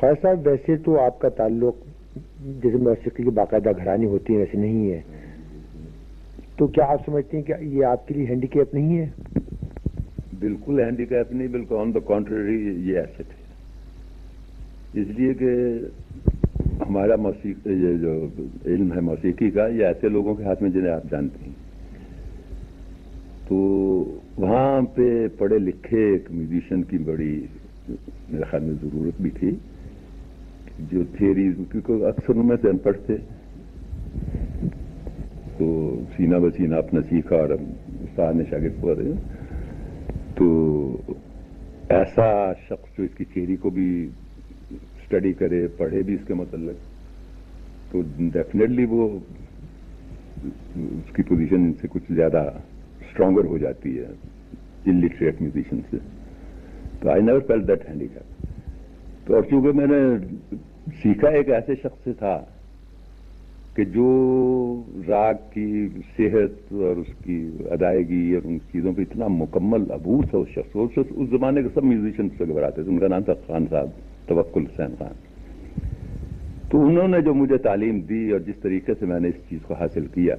خواہ صاحب، ویسے تو آپ کا تعلق جیسے موسیقی کی باقاعدہ گھرانی ہوتی ہے ویسے نہیں ہے۔ تو کیا آپ سمجھتے ہیں کہ یہ آپ کے لیے ہینڈی کیپ نہیں ہے؟ بالکل ہینڈی کیپ نہیں، بالکل آن دا کانٹری یہ ایسٹ ہے۔ اس لیے کہ ہمارا موسیقی، یہ جو علم ہے موسیقی کا، یہ ایسے لوگوں کے ہاتھ میں جنہیں آپ جانتے ہیں۔ تو وہاں پہ پڑھے لکھے ایک میوزیشین کی بڑی میرے خیال میں ضرورت بھی تھی۔ جو تھیری کیونکہ اکثر میں سے ان پڑھ تھے، تو سینا بسینہ اپنا سیکھا اور استاد نے شاگرد ہوا رہے تو ایسا شخص جو اس کی تھیری کو بھی اسٹڈی کرے، پڑھے بھی اس کے متعلق، تو ڈیفینیٹلی وہ اس کی پوزیشن ان سے کچھ زیادہ اسٹرانگر ہو جاتی ہے، ان لٹریٹ میوزیشن سے۔ تو I never feel that handy تو اور چونکہ میں نے سیکھا ایک ایسے شخص سے تھا کہ جو راگ کی صحت اور اس کی ادائیگی اور ان چیزوں پہ اتنا مکمل عبور تھا اس شخص اس زمانے کے سب میوزیشن سے گھبراتے تھے، ان کا نام تھا خان صاحب، توکل حسین خان۔ تو انہوں نے جو مجھے تعلیم دی اور جس طریقے سے میں نے اس چیز کو حاصل کیا،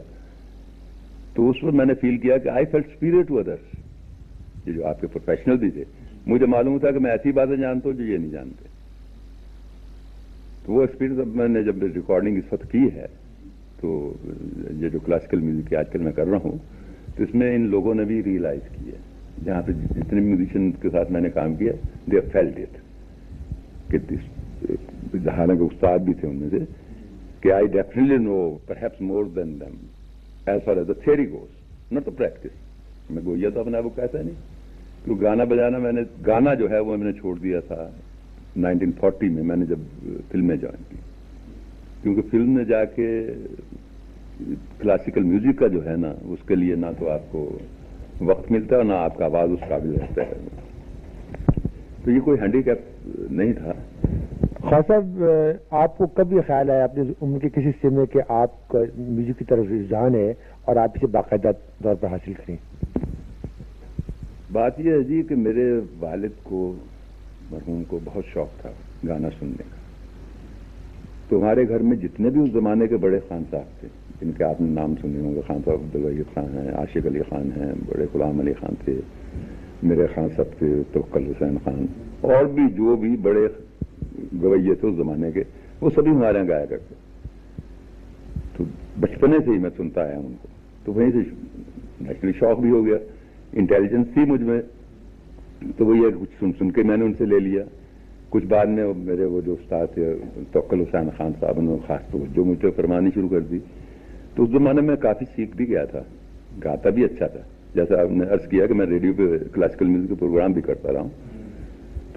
تو اس پر میں نے فیل کیا کہ I feel superior to others یہ جو آپ کے پروفیشنل بھی تھے، مجھے معلوم تھا کہ میں ایسی باتیں جانتا ہوں جو یہ نہیں جانتے۔ تو وہ ایکسپیرینس میں نے جب ریکارڈنگ اس وقت کی ہے، تو یہ جو کلاسیکل میوزک آج کل میں کر رہا ہوں، تو اس میں ان لوگوں نے بھی ریئلائز کی ہے۔ جہاں پہ جتنے میوزیشین کے ساتھ میں نے کام کیا دے فیلڈ اٹ کہ حالانکہ استاد بھی تھے ان میں سے، کہ I definitely know perhaps more than them as far as the theory goes not the practice میں گویا تو اپنے آپ کو کہتا نہیں۔ کیونکہ گانا بجانا میں نے، گانا جو ہے وہ میں نے چھوڑ دیا تھا۔ نائنٹین فورٹی میں میں نے جب فلمیں جوائن کی کیونکہ فلم میں جا کے کلاسیکل میوزک کا جو ہے نا اس کے لیے نہ تو آپ کو وقت ملتا ہے نہ آپ کا آواز اس قابل رہتا ہے۔ تو یہ کوئی ہینڈی کیپ نہیں تھا۔ خاص صاحب آپ کو کب یہ خیال آیا اپنے عمر کے کسی حصے میں کہ آپ کا میوزک کی طرف رجحان ہے اور آپ اسے باقاعدہ طور پر حاصل کریں؟ بات یہ ہے جی کہ میرے والد کو مرحوم کو بہت شوق تھا گانا سننے کا۔ تو ہمارے گھر میں جتنے بھی اس زمانے کے بڑے خان صاحب تھے، جن کے آپ نے نام سنے ہوں گے، خان صاحب عبدالوحید خان ہیں، عاشق علی خان ہیں، بڑے غلام علی خان تھے، میرے خان صاحب تھے توکل حسین خان، اور بھی جو بھی بڑے گویے تھے اس زمانے کے، وہ سبھی ہمارے یہاں گایا کرتے۔ تو بچپنے سے ہی میں سنتا آیا ان کو۔ تو وہیں سے نیچرلی شوق بھی ہو گیا، انٹیلیجنس تھی مجھ میں تو وہی کچھ سن سن کے میں نے ان سے لے لیا۔ کچھ بعد میں میرے وہ جو استاد تھے، توکل حسین خان صاحب نے خاص طور جو مجھ پہ فرمانی شروع کر دی۔ تو اس زمانے میں کافی سیکھ بھی گیا تھا، گاتا بھی اچھا تھا۔ جیسا آپ نے عرض کیا کہ میں ریڈیو پہ کلاسیکل میوزک کے پروگرام بھی کرتا رہا ہوں۔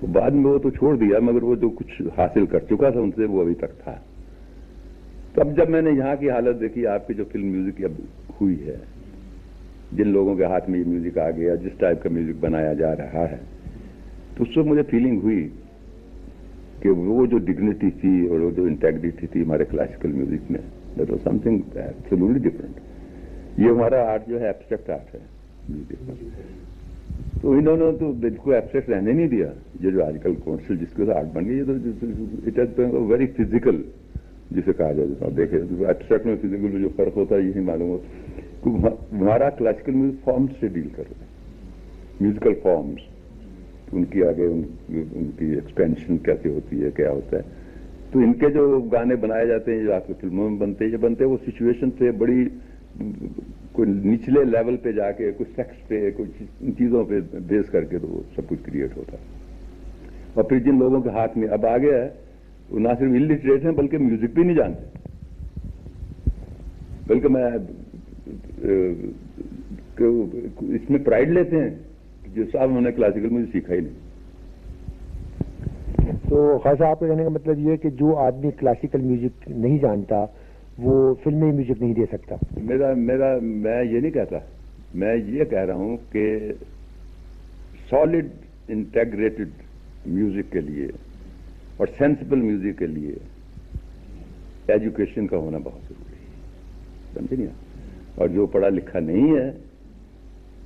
تو بعد میں وہ تو چھوڑ دیا، مگر وہ جو کچھ حاصل کر چکا تھا ان سے وہ ابھی تک تھا۔ تو اب جب میں نے یہاں کی حالت دیکھی، آپ کی جو فلم میوزک اب ہوئی ہے جن لوگوں کے ہاتھ میں یہ میوزک آ گیا، جس ٹائپ کا میوزک بنایا جا رہا ہے، تو اس وقت مجھے فیلنگ ہوئی کہ وہ جو ڈگنیٹی تھی اور وہ جو انٹیگریٹی تھی ہمارے کلاسیکل میوزک میں that was something absolutely different یہ ہمارا آرٹ جو ہے ایبسٹریکٹ آرٹ ہے۔ میوزک تو انہوں نے تو بالکل ایبسٹریکٹ رہنے نہیں دیا۔ یہ جو آج کل کونسل جس کے ساتھ آرٹ بن گئی، یہ تو اٹ ہیز ویری فزیکل جسے کہا جائے دیکھے ایبسٹریکٹ میں فزیکل میں جو فرق ہوتا ہے، یہی معلوم ہوتا ہمارا کلاسیکل میوزک فارمس سے ڈیل کر رہے ہیں۔ میوزیکل فارمس ان کی آگے ان کی ایکسپینشن کیسے ہوتی ہے، کیا ہوتا ہے۔ تو ان کے جو گانے بنائے جاتے ہیں جو آپ کی فلموں میں بنتے ہیں یہ بنتے ہیں، وہ سچویشن سے بڑی کوئی نچلے لیول پہ جا کے کچھ سیکس پہ کچھ ان چیزوں پہ بیس کر کے تو وہ سب کچھ کریٹ ہوتا ہے۔ اور پھر جن لوگوں کے ہاتھ میں اب آ گیا ہے وہ نہ صرف الٹریٹ ہیں بلکہ میوزک بھی نہیں جانتے۔ بلکہ میں اس میں پرائڈ لیتے ہیں جو صاحب انہوں نے کلاسیکل میوزک سیکھا ہی نہیں۔ تو خاصا آپ کے کہنے کا مطلب یہ ہے کہ جو آدمی کلاسیکل میوزک نہیں جانتا وہ فلمی میوزک نہیں دے سکتا۔ میرا میرا میں یہ نہیں کہتا میں یہ کہہ رہا ہوں کہ سالڈ انٹیگریٹڈ میوزک کے لیے اور سینسبل میوزک کے لیے ایجوکیشن کا ہونا بہت ضروری ہے۔ سمجھے نہیں اور جو پڑھا لکھا نہیں ہے،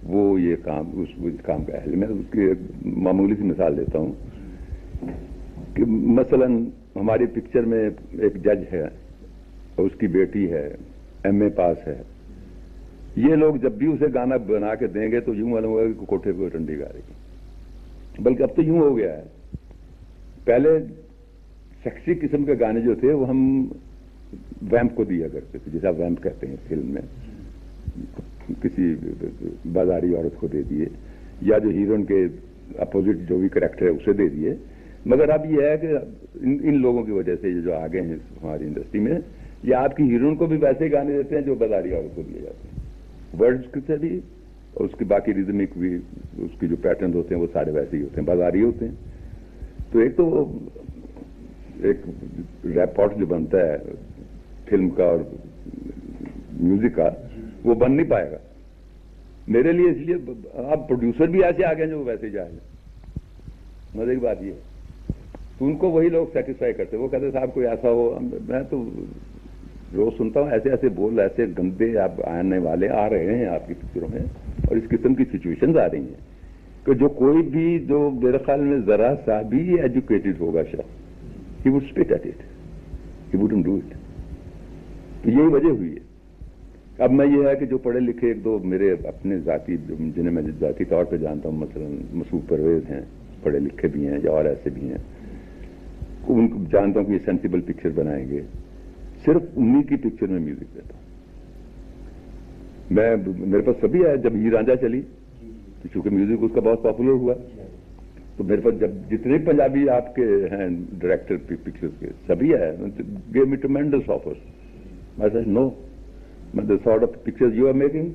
وہ یہ کام، اس کام کا اہل میں اس کی ایک معمولی سی مثال دیتا ہوں کہ مثلا ہماری پکچر میں ایک جج ہے اس کی بیٹی ہے ایم اے پاس ہے۔ یہ لوگ جب بھی اسے گانا بنا کے دیں گے تو یوں معلوم ہوگا کہ کوٹھے پہ ٹنڈی گا رہی بلکہ اب تو یوں ہو گیا ہے۔ پہلے سیکسی قسم کے گانے جو تھے وہ ہم ویمپ کو دیا کرتے تھے جیسا ویمپ کہتے ہیں فلم میں۔ کسی بازاری عورت کو دے دیے، یا جو ہیروئن کے اپوزٹ جو بھی کریکٹر ہے اسے دے دیے۔ مگر اب یہ ہے کہ ان لوگوں کی وجہ سے یہ جو آگے ہیں ہماری انڈسٹری میں یا آپ کی ہیروئن کو بھی ویسے گانے دیتے ہیں جو بازاری عورت کو دیے جاتے ہیں۔ ورڈ سے بھی، اور اس کی باقی ریزمک بھی، اس کی جو پیٹرن ہوتے ہیں وہ سارے ویسے ہی ہوتے ہیں، بازاری ہوتے ہیں۔ تو ایک تو ایک ریپورٹ جو بنتا ہے، فلم کا اور میوزک کا، وہ بن نہیں پائے گا۔ میرے لیے اس لیے آپ پروڈیوسر بھی ایسے آ گئے جو ویسے جائیں مزے کی بات یہ تو ان کو وہی لوگ سیٹسفائی کرتے وہ کہتے صاحب، کوئی ایسا ہو، میں تو روز سنتا ہوں، ایسے ایسے بول، ایسے گندے آپ آنے والے آ رہے ہیں آپ کی پکچروں میں، اور اس قسم کی سچویشن آ رہی ہیں۔ کہ جو کوئی بھی، جو میرے خیال میں ذرا سا بھی ایجوکیٹڈ ہوگا شخص he would spit at it he would do it تو یہی وجہ ہوئی ہے۔ اب میں یہ ہے کہ جو پڑھے لکھے ایک دو میرے اپنے ذاتی جنہیں میں ذاتی طور پہ جانتا ہوں، مثلا مسعود پرویز ہیں، پڑھے لکھے بھی ہیں یا اور ایسے بھی ہیں، ان کو جانتا ہوں کہ یہ سینسیبل پکچر بنائیں گے۔ صرف انہی کی پکچر میں میوزک دیتا ہوں۔ میں، میرے پاس سبھی ہے جب ہی رانجا چلی، تو چونکہ میوزک اس کا بہت پاپولر ہوا تو میرے پاس جب جتنے پنجابی آپ کے ہیں ڈائریکٹر پکچر کے، سبھی ہے گیو می ٹومینڈس آفرس میں سر نو میں the sort of picture you are making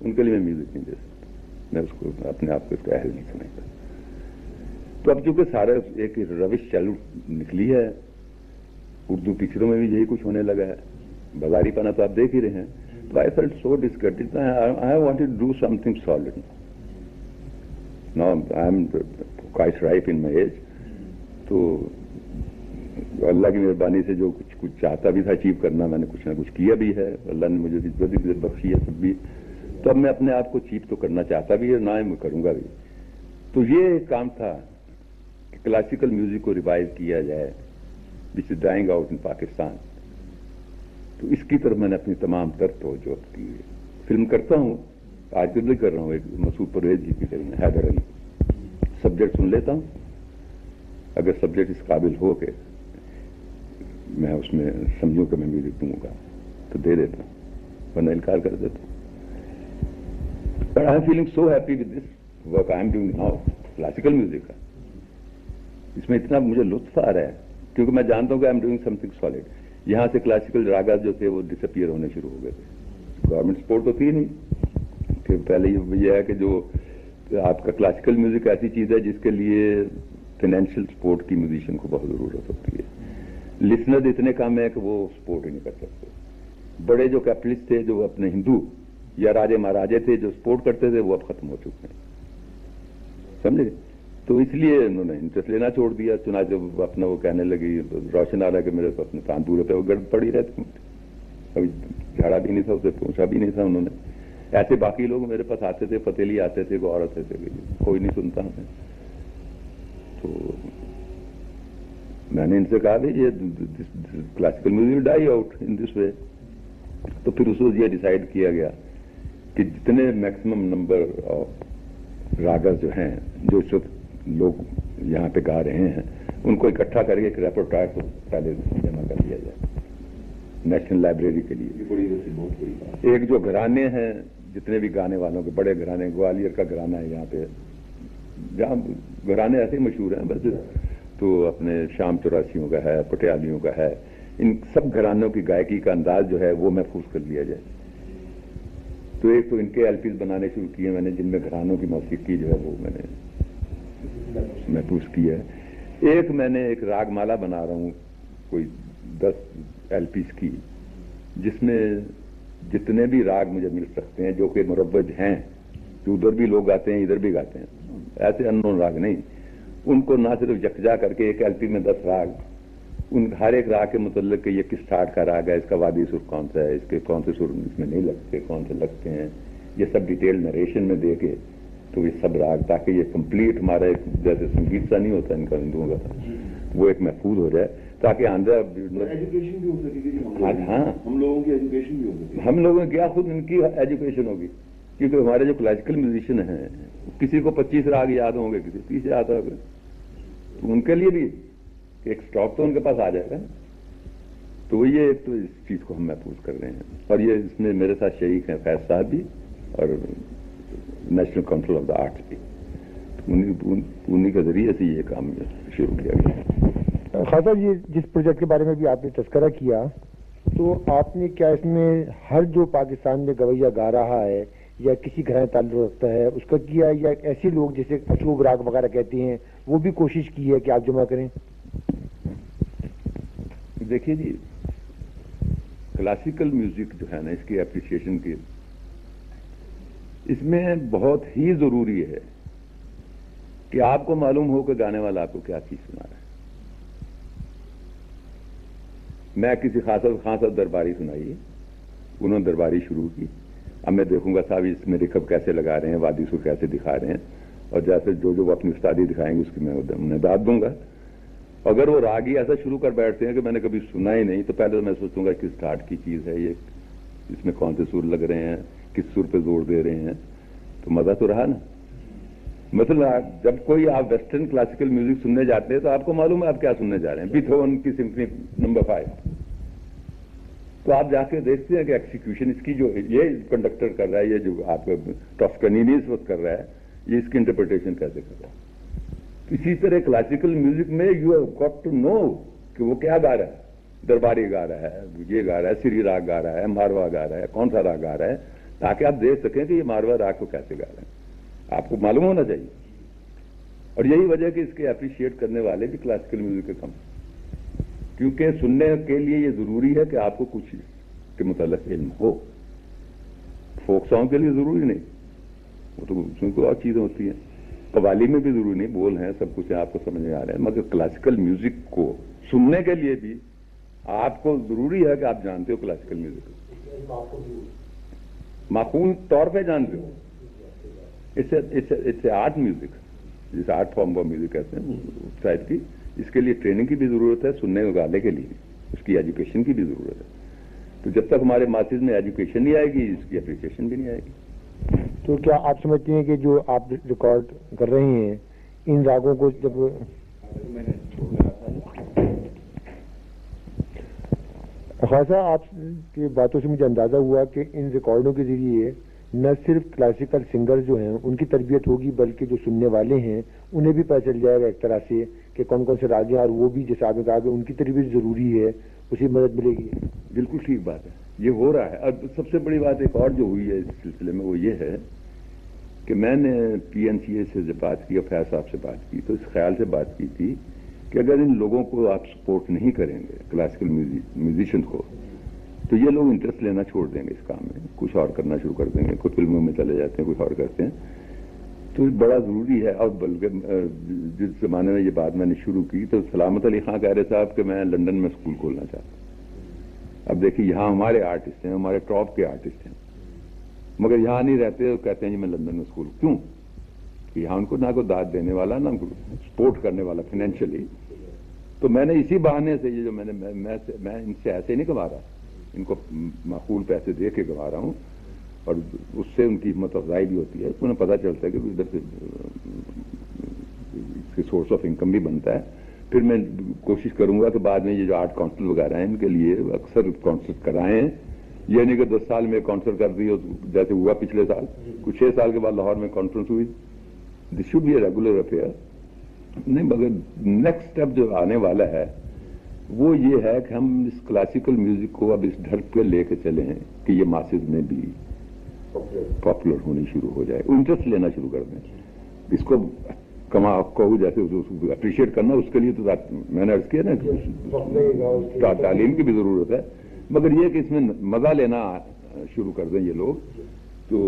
ان کے لیے میں میوزک نہیں دے سکتا۔ میں اس کو اپنے آپ کو اس کا اہل نہیں سمجھتا۔ تو اب چونکہ سارے ایک روش چالو نکلی ہے، اردو پکچروں میں بھی یہی کچھ ہونے لگا ہے۔ بازاری پنا تو آپ دیکھ ہی رہے ہیں۔ تو I felt so disgusted I want do something solid now I am quite ripe in my age تو اللہ کی مہربانی سے جو کچھ کچھ چاہتا بھی تھا اچیو کرنا، میں نے کچھ نہ کچھ کیا بھی ہے۔ اللہ نے مجھے بھی بخشی ہے سب بھی۔ تو اب میں اپنے آپ کو چیپ تو کرنا چاہتا بھی ہے، نہ میں کروں گا بھی۔ تو یہ کام تھا کہ کلاسیکل میوزک کو ریوائو کیا جائے۔ Which is dying out in Pakistan تو اس کی طرف میں نے اپنی تمام تر توجہ کی۔ فلم کرتا ہوں، آج کل بھی کر رہا ہوں، ایک مسعود پرویز جی کی فلم حیدر علی۔ سبجیکٹ سن لیتا ہوں۔ اگر سبجیکٹ اس قابل ہو کے میں اس میں سمجھوں کہ میں میوزک دوں گا، تو دے دیتا ہوں، ورنہ انکار کر دیتا ہوں۔ I feeling so happy with this work I am doing now classical music کا۔ اس میں اتنا مجھے لطف آ رہا ہے، کیونکہ میں جانتا ہوں کہ I am doing something solid یہاں سے کلاسیکل راگاز جو تھے وہ ڈس اپیئر ہونے شروع ہو گئے۔ تھے گورنمنٹ سپورٹ تو تھی نہیں، کہ پہلے یہ ہے کہ جو آپ کا کلاسیکل میوزک ایسی چیز ہے جس کے لیے فائنینشیل سپورٹ کی میوزیشین کو بہت ضرورت ہوتی ہے۔ لسنر اتنے کام ہے کہ وہ سپورٹ ہی نہیں کر سکتے۔ بڑے جو کیپٹلسٹ تھے، جو اپنے ہندو یا راجے مہاراجے تھے، جو سپورٹ کرتے تھے، وہ اب ختم ہو چکے ہیں۔ سمجھے؟ تو اس لیے انہوں نے انٹرسٹ لینا چھوڑ دیا۔ چنانچہ اپنا وہ کہنے لگی، روشن آ رہا کہ میرے اپنے تاندور پہ وہ گرد پڑی رہتی ابھی جھاڑا بھی نہیں تھا، اسے پہنچا بھی نہیں تھا انہوں نے۔ ایسے باقی لوگ میرے پاس آتے تھے پتیلی آتے تھے گور آتے تھے کوئی نہیں سنتا ہمیں۔ تو میں نے ان سے کہا کہ یہ classical music die out in this way تو پھر اس وقت یہ ڈیسائیڈ کیا گیا کہ جتنے میکسیمم نمبر آف راگز جو ہیں جو اس وقت لوگ یہاں پہ گا رہے ہیں ان کو اکٹھا کر کے ایک ریپورٹائر کو پہلے جمع کر دیا جائے۔ نیشنل لائبریری کے لیے۔ ایک جو گھرانے ہیں جتنے بھی گانے والوں کے بڑے گھرانے گوالیر کا گھرانا ہے یہاں پہ۔ جہاں گھرانے ایسے مشہور ہیں، بس تو اپنے شام چوراسیوں کا ہے، پٹیالیوں کا ہے۔ ان سب گھرانوں کی گائکی کا انداز جو ہے، وہ محفوظ کر لیا جائے۔ تو ایک تو ان کے ایل پیز بنانے شروع کیے میں نے، جن میں گھرانوں کی موسیقی جو ہے، وہ میں نے محفوظ کی ہے۔ ایک میں نے ایک راگ مالا بنا رہا ہوں، کوئی دس ایل پیز کی، جس میں جتنے بھی راگ مجھے مل سکتے ہیں، جو کہ مروج ہیں، جو ادھر بھی لوگ گاتے ہیں، ادھر بھی گاتے ہیں۔ ایسے ان نون راگ نہیں۔ ان کو نہ صرف یکجا کر کے ایک ایل پی میں دس راگ، ان ہر ایک راگ کے متعلق کہ یہ کس اسٹارٹ کا راگ ہے، اس کا وادی سر کون سا ہے، اس کے کون سے سر اس میں نہیں لگتے، کون سے لگتے ہیں۔ یہ سب ڈیٹیل نریشن میں دے کے تو یہ سب راگ، تاکہ یہ کمپلیٹ ہمارا ایک جیسے سنگیت سا نہیں ہوتا ان کا ہندوؤں کا۔ وہ ایک محفوظ ہو جائے۔ تاکہ آندھا ایجوکیشن بھی ہو سکے ہاں، ہاں۔ ہم لوگوں کی ایجوکیشن بھی ہو سکے ہم لوگوں کیا خود ان کی ایجوکیشن ہوگی۔ کیونکہ ہمارے جو کلاسیکل میوزیشین ہیں کسی کو پچیس راگ یاد ہوں گے کسی تیس یاد ہوں گے۔ تو ان کے لیے بھی ایک اسٹاک تو ان کے پاس آ جائے گا۔ تو یہ ایک تو اس چیز کو ہم محفوظ کر رہے ہیں۔ اور یہ اس میں میرے ساتھ شریک ہیں فیض صاحب بھی اور National Council of the Arts بھی۔ انہیں کے ذریعے سے یہ کام شروع کیا گیا۔ خاصا جی جس پروجیکٹ کے بارے میں بھی آپ نے تذکرہ کیا، تو آپ نے کیا اس میں ہر جو پاکستان میں گویا گا رہا ہے یا کسی گھرانے تعلق رکھتا ہے، اس کا کیا یا ایسے لوگ جیسے اشوب راگ وغیرہ کہتے ہیں، وہ بھی کوشش کی ہے کہ آپ جمع کریں؟ دیکھیے جی کلاسیکل میوزک جو ہے نا، اس کی اپریشیشن کی اس میں بہت ہی ضروری ہے کہ آپ کو معلوم ہو کہ گانے والا آپ کو کیا چیز سنا رہا ہے۔ میں کسی خاص خاص درباری سنائی، انہوں نے درباری شروع کی۔ اب میں دیکھوں گا صاحب اس میں رکب کیسے لگا رہے ہیں، وادی کو کیسے دکھا رہے ہیں۔ اور جیسے جو جو وہ اپنی استادی دکھائیں گے، اس کی میں انہیں داد دوں گا۔ اگر وہ راگی ایسا شروع کر بیٹھتے ہیں کہ میں نے کبھی سنا ہی نہیں، تو پہلے تو میں سوچوں گا کس ٹھاٹ کی چیز ہے یہ، اس میں کون سے سر لگ رہے ہیں، کس سر پہ زور دے رہے ہیں۔ تو مزہ تو رہا نا۔ مثلا جب کوئی آپ ویسٹرن کلاسیکل میوزک سننے جاتے ہیں، تو آپ کو معلوم ہے آپ کیا سننے جا رہے ہیں۔ بیتھون کی سمفنی نمبر فائیو تو آپ جا کے دیکھتے ہیں کہ ایکسیکیوشن اس کی جو یہ کنڈکٹر کر رہا ہے، یہ جو آپ ٹاسکنینی اس وقت کر رہا ہے، یہ اس کی انٹرپریٹیشن کیسے کر رہا ہے؟ اسی طرح کلاسیکل میوزک میں you have got to know کہ وہ کیا گا رہا ہے۔ درباری گا رہا ہے، یہ گا رہا ہے، سری راگ گا رہا ہے، ماروا گا رہا ہے، کون سا راگ گا رہا ہے؟ تاکہ آپ دیکھ سکیں کہ یہ ماروا راگ کو کیسے گا رہے ہیں آپ کو معلوم ہونا چاہیے۔ اور یہی وجہ کہ اس کے اپریشیٹ کرنے والے بھی کلاسیکل میوزک کے کم کیونکہ سننے کے لیے یہ ضروری ہے کہ آپ کو کچھ کے متعلق علم ہو۔ فوک سانگ کے لیے ضروری نہیں۔ وہ تو اس میں کوئی اور چیزیں ہوتی ہیں۔ قوالی میں بھی ضروری نہیں، بول ہیں، سب کچھ آپ کو سمجھ میں آ رہا ہے۔ مگر کلاسیکل میوزک کو سننے کے لیے بھی آپ کو ضروری ہے کہ آپ جانتے ہو کلاسیکل میوزک معقول طور پہ جانتے ہو۔ اٹس آرٹ میوزک جس آرٹ فارم آف میوزک کہتے ہیں اس ٹائپ کی اس کے لیے ٹریننگ کی بھی ضرورت ہے، سننے اور گانے کے لیے، اس کی ایجوکیشن کی بھی ضرورت ہے۔ تو جب تک ہمارے ماسز میں ایجوکیشن نہیں آئے گی، اس کی اپریشیشن بھی نہیں آئے گی۔ تو کیا آپ سمجھتے ہیں کہ جو آپ ریکارڈ کر رہے ہیں، ان راگوں کو جب خاصا آپ کی باتوں سے مجھے اندازہ ہوا کہ ان ریکارڈوں کے ذریعے نہ صرف کلاسیکل سنگر جو ہیں ان کی تربیت ہوگی، بلکہ جو سننے والے ہیں، انہیں بھی پتہ چل جائے گا ایک طرح سے کہ کون کون سے راگ ہیں اور وہ بھی جیسے آپ نے کہا کہ ان کی تربیت ضروری ہے، اسی مدد ملے گی۔ بالکل ٹھیک بات ہے۔ یہ ہو رہا ہے۔ اور سب سے بڑی بات ایک اور جو ہوئی ہے اس سلسلے میں، وہ یہ ہے کہ میں نے پی این سی اے سے جب بات کی اور فیض صاحب سے بات کی، تو اس خیال سے بات کی تھی کہ اگر ان لوگوں کو آپ سپورٹ نہیں کریں گے کلاسیکل میوزیشین کو تو یہ لوگ انٹرسٹ لینا چھوڑ دیں گے اس کام میں۔ کچھ اور کرنا شروع کر دیں گے۔ کچھ فلموں میں چلے جاتے ہیں، کچھ اور کرتے ہیں۔ تو یہ بڑا ضروری ہے۔ اور بلکہ جس زمانے میں یہ بات میں نے شروع کی تو سلامت علی خان کہہ رہے صاحب کہ میں لندن میں اسکول کھولنا چاہتا ہوں۔ اب دیکھیے، یہاں ہمارے آرٹسٹ ہیں، ہمارے ٹاپ کے آرٹسٹ ہیں۔ مگر یہاں نہیں رہتے تو کہتے ہیں جی میں لندن میں اسکول کیوں؟ کہ یہاں ان کو نہ کوئی داد دینے والا، نہ سپورٹ کرنے والا فائنینشلی تو میں نے اسی بہانے سے یہ جو میں نے میں ان سے ایسے نہیں کما رہا۔ ان کو معقول پیسے دے کے گوا رہا ہوں اور اس سے ان کی ہمت افزائی بھی ہوتی ہے، انہیں پتہ چلتا ہے کہ ادھر سے، اس کی سورس آف انکم بھی بنتا ہے۔ پھر میں کوشش کروں گا کہ بعد میں یہ جو آرٹ کاؤنسل وغیرہ ہیں، ان کے لیے اکثر کاؤنسل کرائیں۔ یہ نہیں کہ دس سال میں کاؤنسل کر دی جیسے ہوا پچھلے سال۔ کچھ چھ سال کے بعد لاہور میں کانفرنس ہوئی۔ This should be a regular affair نہیں، مگر نیکسٹ اسٹیپ جو آنے والا ہے وہ یہ ہے کہ ہم اس کلاسیکل میوزک کو اب اس ڈھر پہ لے کے چلیں کہ یہ ماسز میں بھی پاپولر ہونی شروع ہو جائے انٹرسٹ لینا شروع کر دیں۔ اس کو کما کہو جیسے اپریشیٹ کرنا، اس کے لیے تو میں نے کیا نا تعلیم کی بھی ضرورت ہے۔ مگر یہ کہ اس میں مزہ لینا شروع کر دیں یہ لوگ، تو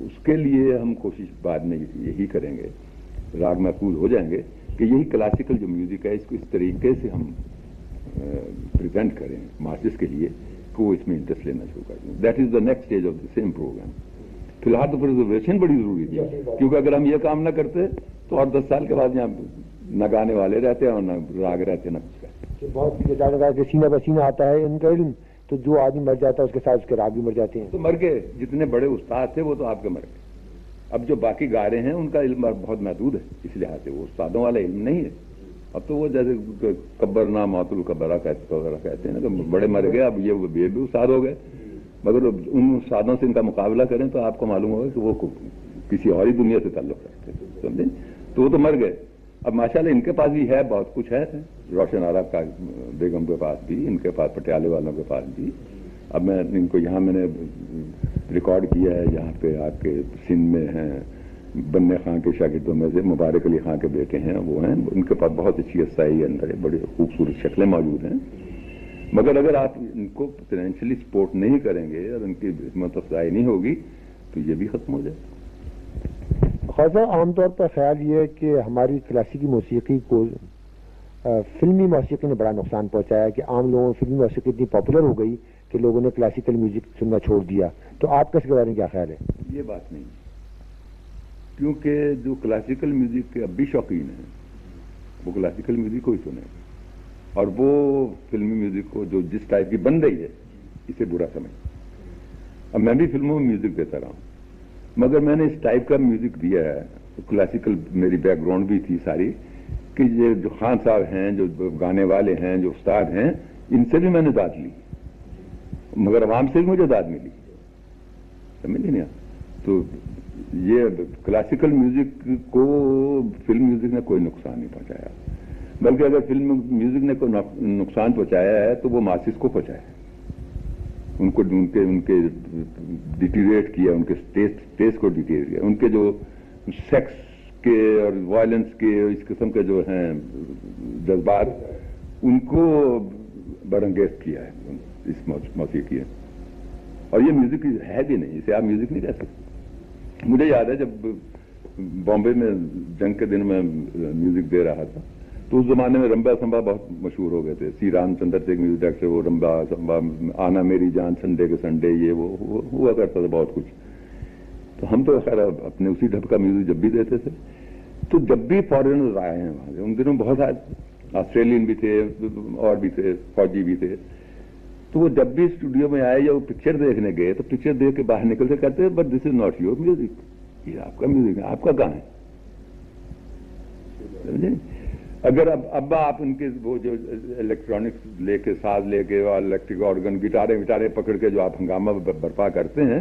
اس کے لیے ہم کوشش بعد میں یہی کریں گے۔ راگ محفوظ ہو جائیں گے کہ یہی کلاسیکل جو میوزک ہے، اس کو اس طریقے سے ہم پریزنٹ کریں ماسز کے لیے کہ وہ اس میں انٹرسٹ لینا شروع کر دیں that is the next stage of the same programme فی الحال تو پرزرویشن بڑی ضروری تھی کیونکہ اگر ہم یہ کام نہ کرتے تو اور دس سال کے بعد یہاں نہ گانے والے رہتے ہیں اور نہ راگ رہتے نہ کچھ رہتے بہت کہ سینہ بسینہ آتا ہے ان کا علم تو جو آدمی مر جاتا ہے اس کے ساتھ اس کے راگ بھی مر جاتے ہیں۔ تو مر گئے جتنے بڑے استاد تھے وہ تو آپ کے مر گئے۔ اب جو باقی گا رہے ہیں ان کا علم بہت محدود ہے اس لحاظ سے وہ استادوں والا علم نہیں ہے۔ اب تو وہ جیسے قبر نام معت القبرا وغیرہ کہتے ہیں نا، کہ بڑے مر گئے، اب یہ یہ بھی استاد ہو گئے۔ مگر ان استادوں سے ان کا مقابلہ کریں تو آپ کو معلوم ہوگا کہ وہ کسی اور ہی دنیا سے تعلق رکھتے ہیں سمجھیں تو وہ تو مر گئے۔ اب ماشاءاللہ ان کے پاس بھی ہے، بہت کچھ ہے۔ روشن عرب کا بیگم کے پاس بھی، ان کے پاس پٹیالے والوں کے پاس بھی۔ اب میں ان کو یہاں میں نے ریکارڈ کیا ہے، یہاں پہ آپ کے سندھ میں ہیں۔ بننے خان کے شاگردوں میں سے مبارک علی خان کے بیٹے ہیں وہ ہیں ان کے پاس بہت اچھی اصائی اندر ہے بڑی خوبصورت شکلیں موجود ہیں۔ مگر اگر آپ ان کو فائنینشلی سپورٹ نہیں کریں گے اور ان کی حکمت افزائی نہیں ہوگی تو یہ بھی ختم ہو جائے۔ خواجہ عام طور پر خیال یہ ہے کہ ہماری کلاسیکی موسیقی کو فلمی موسیقی نے بڑا نقصان پہنچایا کہ عام لوگوں فلمی موسیقی اتنی پاپولر ہو گئی کہ لوگوں نے کلاسیکل میوزک سننا چھوڑ دیا۔ تو آپ کا اس کے بارے میں کیا خیال ہے؟ یہ بات نہیں۔ کیونکہ جو کلاسیکل میوزک کے اب بھی شوقین ہیں، وہ کلاسیکل میوزک کو ہی سنیں۔ اور وہ فلمی میوزک کو جو جس ٹائپ کی بن رہی ہے، اسے برا سمجھ اب میں بھی فلموں میں میوزک دیتا رہا ہوں۔ مگر میں نے اس ٹائپ کا میوزک دیا ہے کلاسیکل میری بیک گراؤنڈ بھی تھی ساری، کہ یہ جو خان صاحب ہیں، جو گانے والے ہیں، جو استاد ہیں، ان سے بھی میں نے داد لی۔ مگر عوام سے بھی مجھے داد ملی۔ سمجھ نہیں آپ تو یہ کلاسیکل میوزک کو فلم میوزک نے کوئی نقصان نہیں پہنچایا۔ بلکہ اگر فلم میوزک نے کوئی نقصان پہنچایا ہے تو وہ ماسس کو پہنچایا ہے۔ ان کو ان کے ان کے ڈیٹیریٹ کیا، ان کے ٹیسٹ کو ڈیٹیریٹ کیا۔ ان کے جو سیکس کے اور وائلنس کے اس قسم کے جو ہیں جذبات، ان کو برنگیز کیا ہے، اس موسیقی اور یہ میوزک ہے بھی نہیں، اسے آپ میوزک نہیں کہہ سکتے۔ مجھے یاد ہے جب بامبے میں جنگ کے دن میں میوزک دے رہا تھا، تو اس زمانے میں رمبا سمبا بہت مشہور ہو گئے تھے۔ سی رام چندر سے ایک میوزک ڈائریکٹر وہ رمبا سمبا آنا میری جان سنڈے کے سنڈے یہ وہ ہوا کرتا تھا بہت کچھ۔ تو ہم تو خیر اپنے اسی ڈھب کا میوزک جب بھی دیتے تھے۔ تو جب بھی فارنر آئے ہیں وہاں سے، ان دنوں بہت آئے آسٹریلین بھی تھے، اور بھی تھے فوجی بھی تھے۔ تو وہ جب بھی اسٹوڈیو میں آئے یا وہ پکچر دیکھنے گئے تو پکچر دیکھ کے باہر نکلتے کہتے but this is not your music یہ آپ کا میوزک ہے آپ کا گانا ہے۔ اگر اب اب آپ ان کے وہ جو الیکٹرانکس لے کے ساز لے کے اور الیکٹرک آرگن گٹارے وٹارے پکڑ کے جو آپ ہنگامہ برپا کرتے ہیں،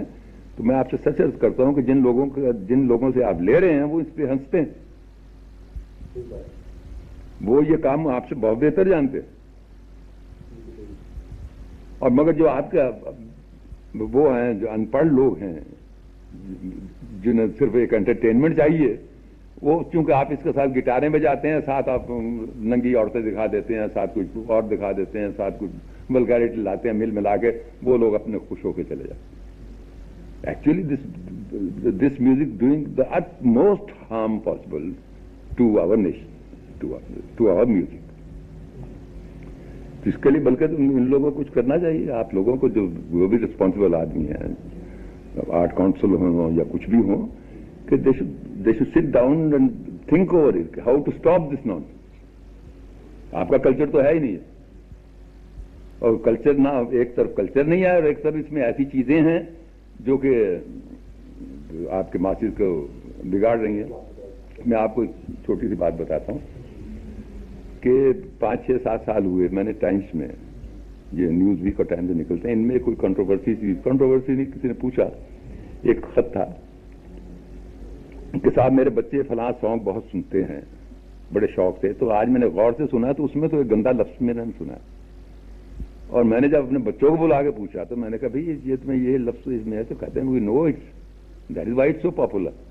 تو میں آپ سے سچ کرتا ہوں کہ جن لوگوں جن لوگوں سے آپ لے رہے ہیں، وہ اس پہ ہنستے ہیں۔ وہ یہ کام آپ سے بہت بہتر جانتے ہیں۔ اور مگر جو آپ کا وہ ہیں، جو ان پڑھ لوگ ہیں، جنہیں صرف ایک انٹرٹینمنٹ چاہیے، وہ چونکہ آپ اس کے ساتھ گٹاریں میں جاتے ہیں، ساتھ آپ ننگی عورتیں دکھا دیتے ہیں، ساتھ کچھ اور دکھا دیتے ہیں، ساتھ کچھ بلکاریٹی لاتے ہیں، مل ملا کے وہ لوگ اپنے خوش ہو کے چلے جاتے ہیں۔ Actually this this music doing the utmost harm possible to our nation to our music اس کے لیے بلکہ ان لوگوں کو کچھ کرنا چاہیے۔ آپ لوگوں کو جو وہ بھی رسپانسبل آدمی ہیں آرٹ کاؤنسل ہوں یا کچھ بھی ہوں، کہ they should sit down and think over it how to stop this non آپ کا کلچر تو ہے ہی نہیں۔ اور کلچر نہ، ایک طرف کلچر نہیں ہے اور ایک طرف اس میں ایسی چیزیں ہیں جو کہ آپ کے ماسٹر کو بگاڑ رہی ہیں۔ میں آپ کو چھوٹی سی بات بتاتا ہوں۔ کہ پانچ چھ سات سال ہوئے میں نے ٹائمس میں یہ نیوز ویک اور ٹائم سے نکلتے ہیں ان میں کوئی کنٹروورسی تھی کنٹروورسی نہیں، کسی نے پوچھا۔ ایک خط تھا کہ صاحب میرے بچے فلاں سانگ بہت سنتے ہیں، بڑے شوق سے۔ تو آج میں نے غور سے سنا تو اس میں تو ایک گندا لفظ میں نے سنا۔ اور میں نے جب اپنے بچوں کو بلا کے پوچھا تو میں نے کہا، بھائی، یہ تمہیں یہ لفظ اس میں ہے تو کہتے ہیں we know it's that is why so popular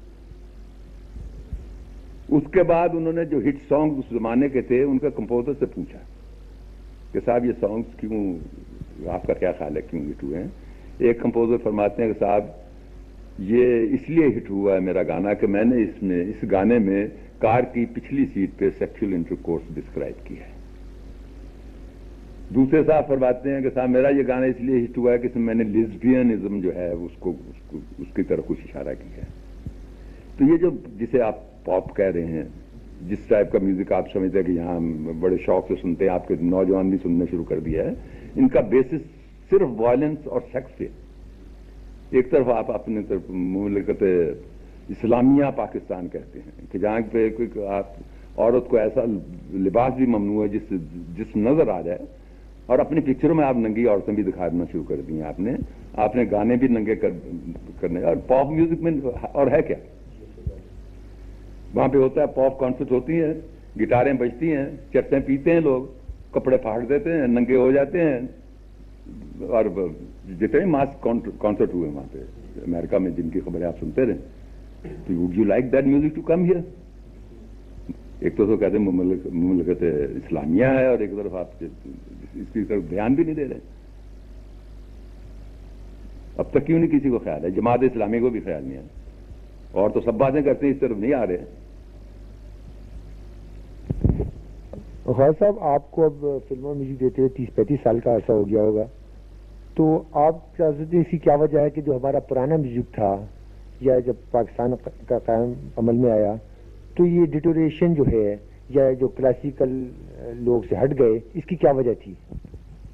اس کے بعد انہوں نے جو ہٹ سانگ اس زمانے کے تھے، ان کا کمپوزر سے پوچھا کہ صاحب، یہ سانگس کیوں؟ آپ کا کیا خیال ہے؟ کیوں ہٹ ہوئے ہیں؟ ایک کمپوزر فرماتے ہیں کہ صاحب، یہ اس لیے ہٹ ہوا ہے میرا گانا کہ میں نے اس میں، اس گانے میں کار کی پچھلی سیٹ پہ سیکچل انٹر کورس ڈسکرائب کیا ہے۔ دوسرے صاحب فرماتے ہیں کہ صاحب، میرا یہ گانا اس لیے ہٹ ہوا ہے کہ اس میں میں نے لزبینزم جو ہے اس کو، اس کی طرف کچھ اشارہ کیا ہے۔ تو یہ جو جسے آپ پاپ کہہ رہے ہیں۔ جس ٹائپ کا میوزک آپ سمجھتے ہیں کہ یہاں بڑے شوق سے سنتے ہیں، آپ کے نوجوان بھی سننا شروع کر دیا ہے۔ ان کا بیسس صرف وائلنس اور سیکس ہے ایک طرف آپ اپنے طرف مملکت اسلامیہ پاکستان کہتے ہیں کہ جہاں پہ آپ عورت کو ایسا لباس بھی ممنوع ہے جس جس نظر آ جائے۔ اور اپنی پکچروں میں آپ ننگی عورتیں بھی دکھانا شروع کر دی ہیں آپ نے۔ آپ نے گانے بھی ننگے کرنے اور پاپ میوزک میں اور ہے کیا؟ وہاں پہ ہوتا ہے پاپ کانفرنس ہوتی ہیں، گٹاریں بجتی ہیں، چرچیں پیتے ہیں لوگ، کپڑے پھاڑ دیتے ہیں، ننگے ہو جاتے ہیں۔ اور جتنے ماس کانسرٹ ہوئے وہاں پہ، امریکہ میں جن کی خبریں آپ سنتے رہے، تو would you like that music to come here ایک تو کہتے ہیں مملکت اسلامیہ ہے، اور ایک طرف آپ اس کی طرف دھیان بھی نہیں دے رہے۔ اب تک کیوں نہیں کسی کو خیال ہے؟ جماعت اسلامی کو بھی خیال نہیں ہے۔ اور تو سب باتیں کرتے ہیں، اس طرف نہیں آ رہے۔ خواہ صاحب، آپ کو اب فلموں میوزک دیتے ہوئے تیس پینتیس سال کا عرصہ ہو گیا ہوگا، تو آپ کیا اسی اس کی کیا وجہ ہے کہ جو ہمارا پرانا میوزک تھا، یا جب پاکستان کا قائم عمل میں آیا، تو یہ ڈیٹوریشن جو ہے، یا جو کلاسیکل لوگ سے ہٹ گئے، اس کی کیا وجہ تھی؟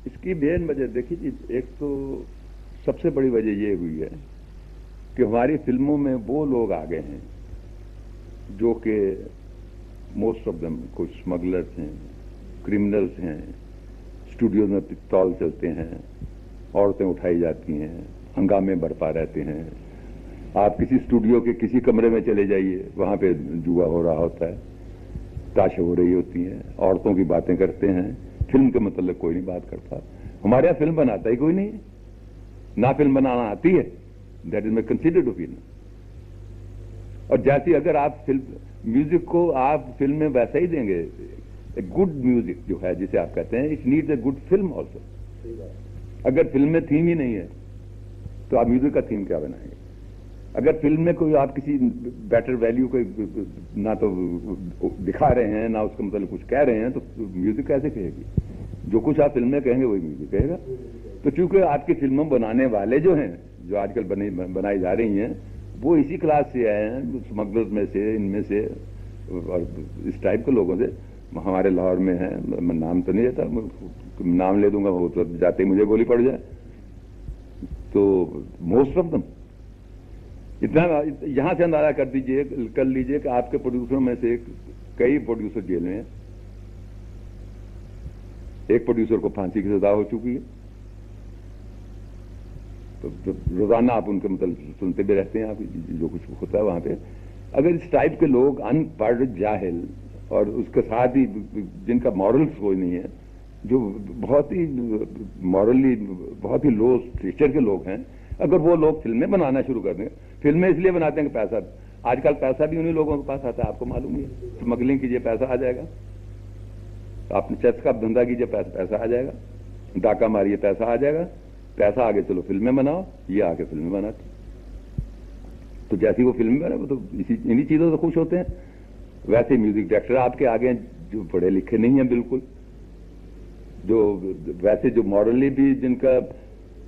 اس کی مین وجہ، دیکھیے جی ایک تو سب سے بڑی وجہ یہ ہوئی ہے کہ ہماری فلموں میں وہ لوگ آ ہیں، جو کہ موسٹ آف دم کوئی اسمگلرس ہیں کریمنلس ہیں اسٹوڈیوز میں پستول چلتے ہیں عورتیں اٹھائی جاتی ہیں ہنگامے برپا رہتے ہیں آپ کسی اسٹوڈیو کے کسی کمرے میں چلے جائیے وہاں پہ جوا ہو رہا ہوتا ہے تاشیں ہو رہی ہوتی ہیں عورتوں کی باتیں کرتے ہیں فلم کے متعلق کوئی نہیں بات کرتا ہمارے یہاں فلم بناتا ہی کوئی نہیں نہ فلم بنانا آتی ہے that is my considered opinion اور جیسی اگر آپ فلم میوزک کو آپ فلم میں ویسا ہی دیں گے۔ گڈ میوزک جو ہے جسے آپ کہتے ہیں it need a good film also اگر فلم میں تھیم ہی نہیں ہے تو آپ میوزک کا تھیم کیا بنائیں گے؟ اگر فلم میں کوئی آپ کسی بیٹر ویلیو کو نہ تو دکھا رہے ہیں نہ اس کے متعلق مطلب کچھ کہہ رہے ہیں تو میوزک کیسے کہے گی؟ جو کچھ آپ فلم میں کہیں گے وہی میوزک کہے گا۔ تو چونکہ آپ کی فلموں بنانے والے جو ہیں جو آج کل بنائی جا رہی ہیں وہ اسی کلاس سے آئے ہیں اسمگلر میں سے، ان میں سے، اور اس ٹائپ کے لوگوں سے۔ ہمارے لاہور میں ہیں، میں نام تو نہیں لیتا نام لے دوں گا، وہ تو جاتے ہی مجھے گولی پڑ جائے۔ تو موسٹ آف دم اتنا یہاں سے اندازہ کر دیجیے، کر لیجیے کہ آپ کے پروڈیوسروں میں سے کئی پروڈیوسر جیل میں ہیں۔ ایک پروڈیوسر کو پھانسی کی سزا ہو چکی ہے۔ تو روزانہ آپ ان کے مطلب سنتے بھی رہتے ہیں، آپ جو کچھ ہوتا ہے وہاں پہ۔ اگر اس ٹائپ کے لوگ ان پڑھ جاہل اور اس کے ساتھ ہی جن کا مورلس کوئی نہیں ہے، جو بہت ہی مورلی بہت ہی لو اسٹیچر کے لوگ ہیں، اگر وہ لوگ فلمیں بنانا شروع کر دیں، فلمیں اس لیے بناتے ہیں کہ پیسہ آج کل پیسہ بھی انہیں لوگوں کے پاس آتا ہے، آپ کو معلوم ہے۔ اسمگلنگ کیجیے پیسہ آ جائے گا۔ آپ نے چیس کا دھندا کیجیے پیسہ آ جائے گا۔ ڈاکہ ماریے، پیسہ آ جائے گا۔ کیسا آگے چلو فلمیں بناؤ یہ آ کے فلمیں بناتی۔ تو جیسی وہ فلمیں بنا وہ تو اسی انہی چیزوں سے خوش ہوتے ہیں۔ ویسے میوزک ڈائریکٹر آپ کے آگے جو پڑھے لکھے نہیں ہیں بالکل۔ جو ویسے جو ماڈرلی بھی جن کا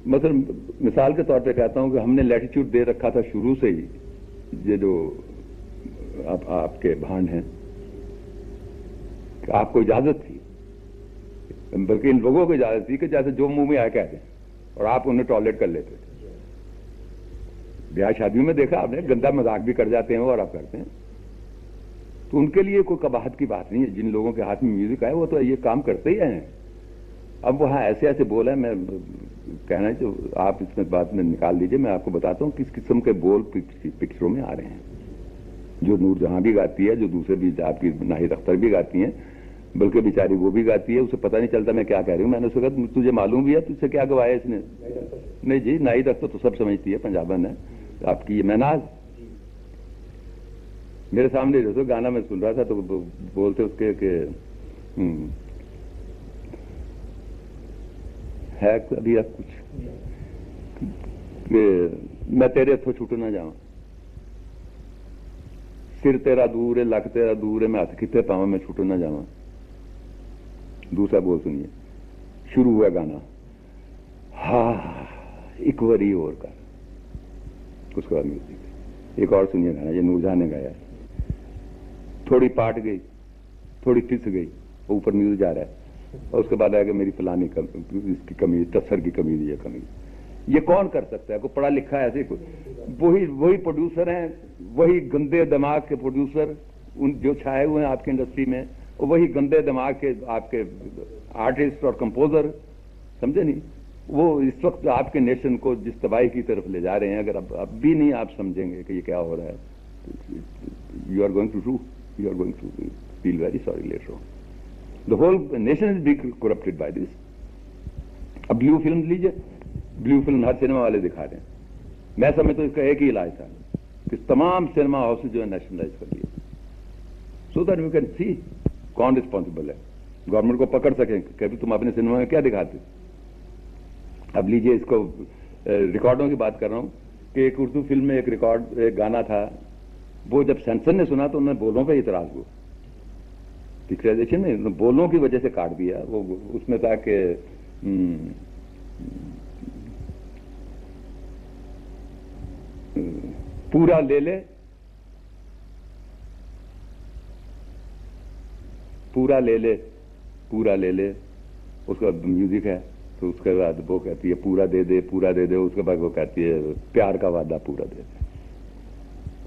مطلب مثال کے طور پہ کہتا ہوں کہ ہم نے لیٹیچیوڈ دے رکھا تھا شروع سے ہی۔ یہ جو آپ, آپ کے بھانڈ ہیں۔ آپ کو اجازت تھی۔ بلکہ ان لوگوں کو اجازت تھی کہ جیسے جو منہ میں آئے کہہ دیں۔ اور آپ انہیں ٹوائلٹ کر لیتے تھے۔ بیاہ شادیوں میں دیکھا آپ نے، گندا مذاق بھی کر جاتے ہیں اور آپ کرتے ہیں۔ تو ان کے لیے کوئی کباہت کی بات نہیں ہے۔ جن لوگوں کے ہاتھ میں میوزک آئے وہ تو یہ کام کرتے ہی ہیں۔ اب وہاں ایسے ایسے بول ہیں، میں کہنا ہے جو آپ اس میں بات میں نکال لیجیے، میں آپ کو بتاتا ہوں کس قسم کے بول پکچروں میں آ رہے ہیں۔ جو نور جہاں بھی گاتی ہے، جو دوسرے بھی آپ کی ناہید اختر بھی گاتی ہیں بلکہ بیچاری وہ بھی گاتی ہے، اسے پتہ نہیں چلتا میں کیا کہہ رہی ہوں۔ میں نے اس وقت تجھے معلوم بھی ہے، تجھ سے کیا گوایا اس نے؟ نہیں جی نائی دستہ تو سب سمجھتی ہے، پنجابن ہے۔ آپ کی یہ میناز؟ میرے سامنے جیسے گانا میں سن رہا تھا تو بولتے اس کے کہ ہے ابھی اب کچھ۔ میں تیرے ہاتھوں چھوٹ نہ جاؤں۔ سر تیرا دور ہے، لک تیرا دور ہے، میں ہاتھ کتنے پاؤں میں چھوٹ نہ جاؤں۔ دوسرا بول سنیے۔ شروع ہوا گانا۔ ہاں ایک وری اور کا اس کے بعد میوزک۔ ایک اور سنیے گانا یہ نورجہاں نے گایا۔ تھوڑی پاٹ گئی، تھوڑی پس گئی، اوپر میوزک جا رہا ہے۔ اور اس کے بعد آیا کہ میری فلانی اس کی کمی تصر کی کمی یہ کمی۔ یہ کون کر سکتا ہے؟ کوئی پڑھا لکھا ہے ایسے وہی وہی پروڈیوسر ہیں، وہی گندے دماغ کے پروڈیوسر، ان جو چھائے ہوئے ہیں آپ کی انڈسٹری میں۔ وہی گندے دماغ کے آپ کے آرٹسٹ اور کمپوزر، سمجھے نہیں؟ وہ اس وقت آپ کے نیشن کو جس تباہی کی طرف لے جا رہے ہیں، اگر اب اب بھی نہیں آپ سمجھیں گے کہ یہ کیا ہو رہا ہے you are going to do you are going to feel very sorry later the whole nation is be corrupted by this اب بلیو فلم لیجیے بلیو فلم ہر سنیما والے دکھا رہے ہیں۔ میں سمجھ تو اس کا ایک ہی علاج تھا۔ کہ تمام سنیما ہاؤس جو ہے نیشنلائز کر دیے۔ So that you can see کون رسپانسبل ہے؟ گورنمنٹ کو پکڑ سکیں کہ تم اپنے سنیما میں کیا دکھاتے؟ اب لیجیے اس کو ریکارڈوں کی بات کر رہا ہوں کہ ایک اردو فلم میں ایک ریکارڈ ایک گانا تھا، وہ جب سینسر نے سنا تو انہوں نے بولوں پہ اعتراض ہوا۔ پکچرائزیشن میں بولوں کی وجہ سے کاٹ دیا۔ وہ اس میں تھا کہ پورا لے لے پورا لے لے، پورا لے لے۔ اس کا میوزک ہے، تو اس کے بعد وہ کہتی ہے، پورا دے دے، پورا دے دے۔ اس کے بعد وہ کہتی ہے، پیار کا وعدہ پورا دے دے۔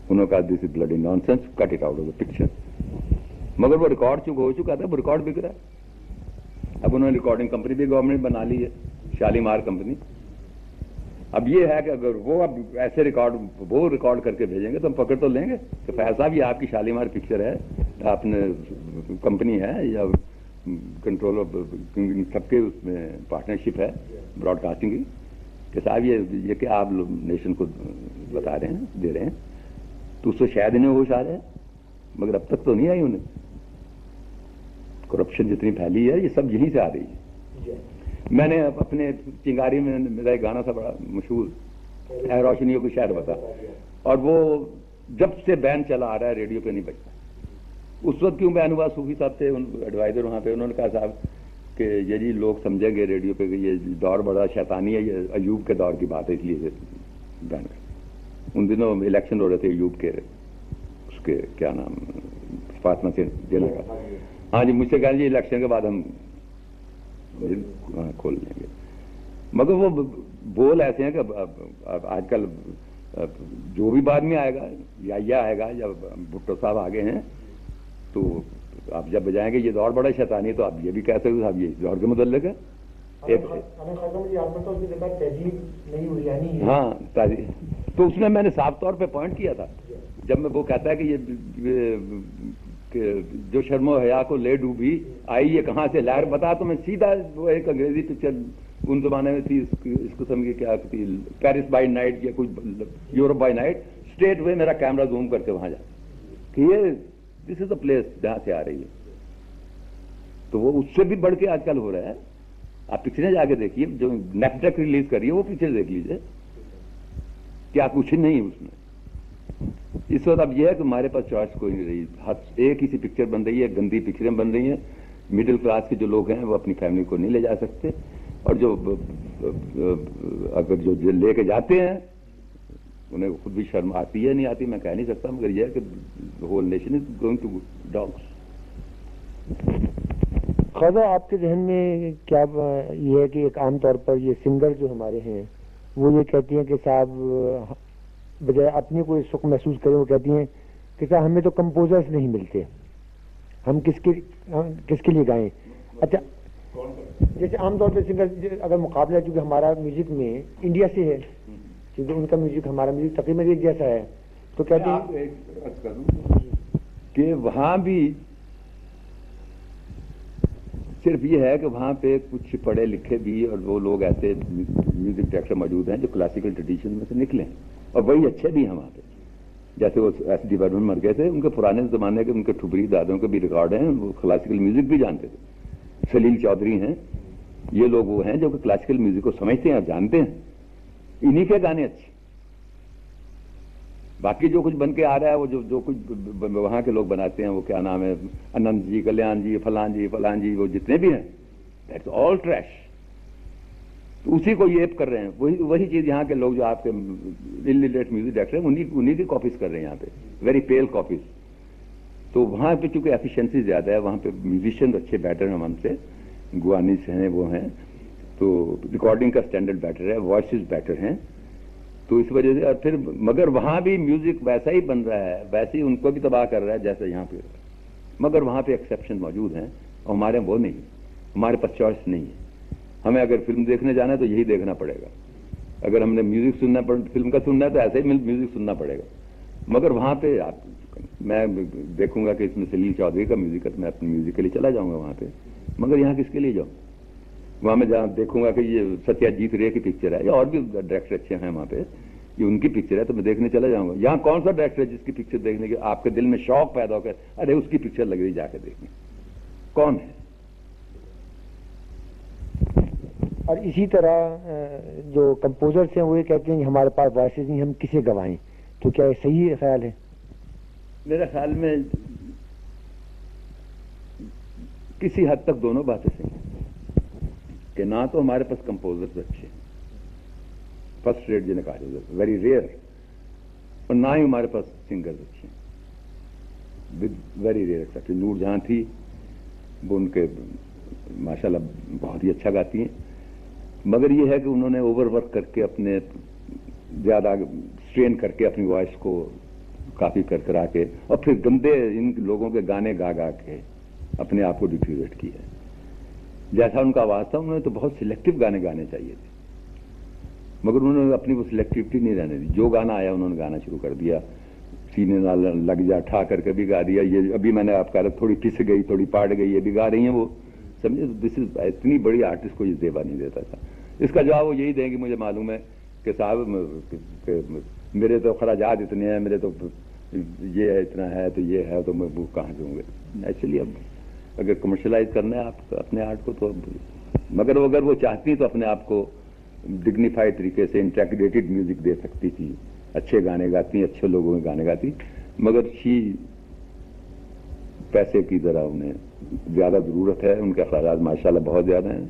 انہوں نے کہا this is bloody nonsense cut it out of the picture مگر وہ ریکارڈ چک ہو چکا تھا، وہ ریکارڈ بک رہا ہے۔ اب انہوں نے ریکارڈنگ کمپنی بھی گورنمنٹ بنا لی ہے، شالیمار کمپنی اب یہ ہے کہ اگر وہ اب ایسے ریکارڈ وہ ریکارڈ کر کے بھیجیں گے تو ہم پکڑ تو لیں گے کہ پیسہ بھی آپ کی شالیمار پکچر ہے۔ آپ نے کمپنی ہے یا کنٹرول سب کے اس میں پارٹنرشپ ہے براڈ کاسٹنگ کی؟ کہ صاحب، یہ یہ کہ آپ نیشن کو بتا رہے ہیں، دے رہے ہیں۔ تو اس سے شاید انہیں ہوش آ رہے ہیں مگر اب تک تو نہیں آئی انہیں۔ کرپشن جتنی پھیلی ہے، یہ سب یہیں سے آ رہی ہے۔ میں نے اپنے چنگاری میں میرا ایک گانا تھا بڑا مشہور، اے روشنیوں کو شاید بتا۔ اور وہ جب سے بین چلا آ رہا ہے، ریڈیو پہ نہیں بچتا اس وقت کیوں بین ہوا؟ صوفی صاحب تھے ایڈوائزر وہاں پہ، انہوں نے کہا صاحب کہ یہ جی لوگ سمجھیں گے ریڈیو پہ کہ یہ دور بڑا شیطانی ہے، یہ ایوب کے دور کی بات ہے، اس لیے بین کر ان دنوں الیکشن ہو رہے تھے، ایوب کے، اس کے کیا نام، فاطمہ سے جیل کا۔ ہاں جی مجھ سے کہا جی الیکشن کے بعد ہم ہاں، کھول لیں گے۔ مگر وہ بول ایسے ہیں کہ آج کل جو بھی بعد میں آئے گا، یا یہ آئے گا، یا بھٹو صاحب آگے ہیں تو آپ جب بجائیں گے یہ دور بڑا شیطانی ہے تو آپ یہ بھی کہہ سکتے صاحب یہ دور کے متعلق ہے۔ ہاں تو اس میں میں نے صاف طور پہ پوائنٹ کیا تھا۔ جب میں وہ کہتا ہے کہ یہ جو شرم و حیا کو لے ڈوبی آئی یہ کہاں سے؟ لہر بتا تو میں سیدھا وہ ایک انگریزی پکچر ان زمانے میں تھی اس قسم کی کیا تھی پیرس بائی نائٹ یا کچھ Europe by night state way میرا کیمرہ زوم کر کے وہاں جا۔ کہ یہ دس از دا پلیس جہاں سے آ رہی ہے تو وہ اس سے بھی بڑھ کے آج کل ہو رہا ہے آپ پکچریں جا کے دیکھیے جو نیکسٹ ٹیک ریلیز کریے وہ پکچر دیکھ لیجیے کیا کچھ نہیں اس میں اس وقت اب یہ ہے کہ ہمارے پاس چوائس کوئی نہیں رہی ایک ہی سی پکچر بن رہی ہے گندی پکچریں بن رہی ہیں مڈل کلاس کے جو لوگ ہیں وہ اپنی فیملی کو نہیں لے جا سکتے اور جو اگر جو لے کے جاتے ہیں انہیں خود بھی شرم آتی ہے، نہیں آتی، میں کہہ نہیں سکتا، مگر یہ ہے کہ whole nation is going to dogs خدا آپ کے ذہن میں کیا یہ ہے کہ ایک عام طور پر یہ سنگر جو ہمارے ہیں، وہ یہ کہتی ہیں کہ صاحب، بجائے اپنی کوئی سکھ محسوس کریں وہ کہتی ہیں کہ صاحب، ہمیں تو کمپوزرس نہیں ملتے۔ ہم کس کے کس کے لیے گائیں؟ اچھا جیسے عام طور پہ سنگر اگر مقابلہ چونکہ ہمارا میوزک میں انڈیا سے ہے کیونکہ ان کا میوزک، ہمارا میوزک تقریباً ایک جیسا ہے۔ تو کہتے ہیں کہ وہاں بھی صرف یہ ہے کہ وہاں پہ کچھ پڑھے لکھے بھی اور وہ لوگ ایسے میوزک ڈائریکٹر موجود ہیں جو کلاسیکل ٹریڈیشن میں سے نکلے اور وہی اچھے بھی ہیں وہاں پہ۔ جیسے وہ ایس ڈی مر گئے تھے، ان کے پرانے زمانے کے ان کے ٹھبری دادوں کے بھی ریکارڈ ہیں، وہ کلاسیکل میوزک بھی جانتے تھے۔ سلیل چودھری ہیں، یہ لوگ وہ ہیں جو کہ کلاسیکل میوزک کو سمجھتے ہیں اور جانتے ہیں۔ انہی کے گانے اچھے۔ باقی جو کچھ بن کے آ رہا ہے، وہ جو جو کچھ وہاں کے لوگ بناتے ہیں، وہ کیا نام ہے؟ اننت جی کلیان جی فلان جی فلان جی وہ جتنے بھی ہیں دیٹس آل ٹریش تو اسی کو یہ کر رہے ہیں۔ وہی وہی چیز یہاں کے لوگ جو آپ کے انلیٹ میوزک ڈائریکٹر ہیں انہیں انہیں کی کاپیز کر رہے ہیں یہاں پہ۔ ویری پیل کاپیز تو وہاں پہ چونکہ ایفیشنسی زیادہ ہے، وہاں پہ میوزیشین اچھے بیٹر ہیں ہم سے۔ گوانیز ہیں، وہ ہیں۔ تو ریکارڈنگ کا اسٹینڈرڈ بیٹر ہے وائسز بیٹر ہیں. تو اس وجہ سے اور پھر مگر وہاں بھی میوزک ویسا ہی بن رہا ہے، ویسے ہی ان کو بھی تباہ کر رہا ہے جیسے یہاں پہ۔ مگر وہاں پہ ایکسیپشن موجود ہیں اور ہمارے وہ نہیں، ہمارے پاس چوائس نہیں ہے۔ ہمیں اگر فلم دیکھنے جانا ہے تو یہی دیکھنا پڑے گا۔ اگر ہم نے میوزک سننا فلم کا سننا ہے تو ایسے ہی میوزک سننا پڑے گا۔ مگر وہاں پہ آپ میں دیکھوں گا کہ اس میں سلیل چودھری کا میوزک ہے تو میں اپنے میوزک کے لیے چلا جاؤں گا وہاں پہ۔ مگر یہاں کس کے لیے جاؤں؟ وہاں میں جہاں دیکھوں گا کہ یہ ستیہ جیت رے کی پکچر ہے. یا اور بھی ڈائریکٹر اچھے ہیں وہاں پہ. یہ ان کی پکچر ہے تو میں دیکھنے چلا جاؤں گا. یہاں کون سا ڈائریکٹر ہے جس کی پکچر دیکھنے کے آپ کے دل میں شوق پیدا ہو کر ارے اس کی پکچر لگ رہی جا کے دیکھنے. کون ہے؟ اور اسی طرح جو کمپوزرس ہیں وہ یہ کہتے ہیں کہ ہمارے پاس وائسز نہیں ہم کسے گوائیں تو کیا یہ صحیح خیال ہے؟ میرے خیال میں کسی حد تک دونوں باتیں صحیح ہیں۔ کہ نہ تو ہمارے پاس کمپوزرز اچھے ہیں۔ فرسٹ ریٹ جنہیں کہا جاتا ویری ریئر اور نہ ہی ہمارے پاس سنگرز اچھے ہیں۔ With very rare except Noor Jahan تھی، وہ ان کے ماشاء اللہ بہت ہی اچھا گاتی ہیں۔ مگر یہ ہے کہ انہوں نے اوور ورک کر کے اپنے زیادہ اسٹرین کر کے اپنی وائس کو کافی کر کرا کے اور پھر گندے ان لوگوں کے گانے گا گا کے اپنے آپ کو ڈیٹیوریٹ کیا ہے۔ جیسا ان کا آواز تھا انہوں نے تو بہت سلیکٹو گانے گانے چاہیے تھے۔ مگر انہوں نے اپنی وہ سلیکٹیوٹی نہیں رہنے دی۔ جو گانا آیا انہوں نے گانا شروع کر دیا۔ سینے نال لگ جا، ٹھا کر کے بھی گا دیا۔ یہ ابھی میں نے آپ کہا تھوڑی پس گئی، تھوڑی پاٹ گئی، یہ بھی گا رہی ہیں وہ۔ سمجھے؟ دس از اتنی بڑی آرٹسٹ کو یہ زیبا نہیں دیتا تھا۔ اس کا جواب وہ یہی دیں گے، مجھے معلوم ہے کہ صاحب میرے تو خراجات اتنے ہیں، میرے تو یہ ہے، اتنا ہے، تو یہ ہے، تو میں وہ کہاں دوں گے ایکچولی اب اگر کمرشلائز کرنا ہے آپ اپنے آرٹ کو تو مگر اگر وہ چاہتی تو اپنے آپ کو ڈگنیفائڈ طریقے سے انٹریکڈیٹڈ میوزک دے سکتی تھی۔ اچھے گانے گاتی اچھے لوگوں کے گانے گاتی مگر شی پیسے کی ذرا انہیں زیادہ ضرورت ہے، ان کے اخراجات ماشاء اللہ بہت زیادہ ہیں۔